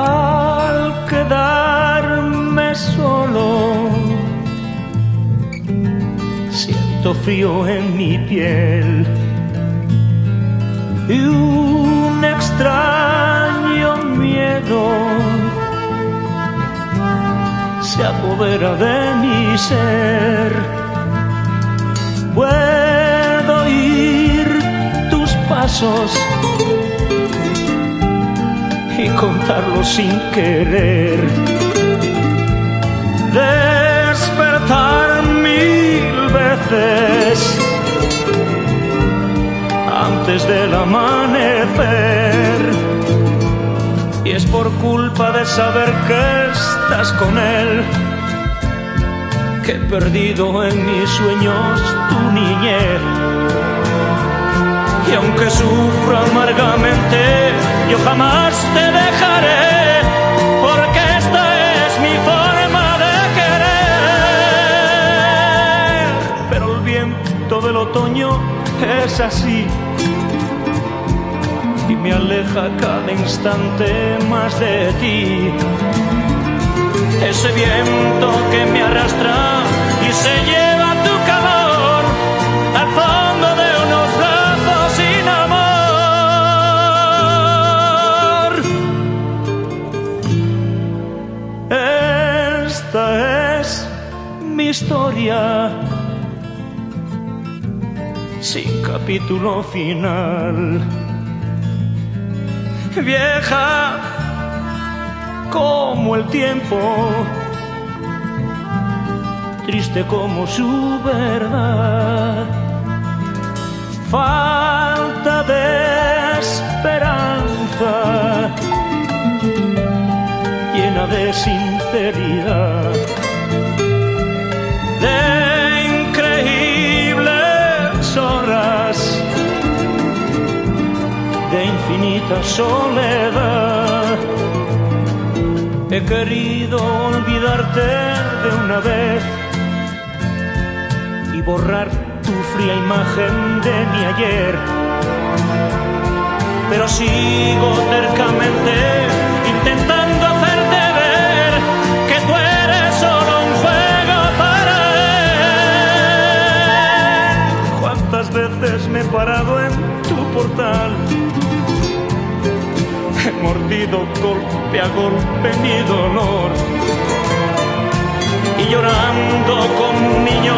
al quedarme solo. Siento frío en mi piel y un extraño miedo se apodera de mi ser. Puedo oír tus pasos y contarlos sin querer. Despertar mil veces antes del amanecer. Y es por culpa de saber que estás con él que he perdido en mis sueños tu niñez. Y aunque sufro amargamente, yo jamás te dejaré, porque esta es mi forma de querer. Pero el viento del otoño es así y me aleja cada instante más de ti. Ese viento que me arrastra historia. Sin capítulo final. Vieja como el tiempo, triste como su verdad, falta de esperanza, llena de sinceridad, infinita soledad. He querido olvidarte de una vez y borrar tu fría imagen de mi ayer. Pero sigo tercamente intentando hacerte ver que tú eres solo un juego para él. ¿Cuántas veces me he parado en tu portal? Mordido golpe a golpe mi dolor. Y llorando como un niño